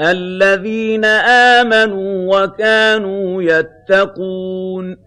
الَّذِينَ آمَنُوا وَكَانُوا يَتَّقُونَ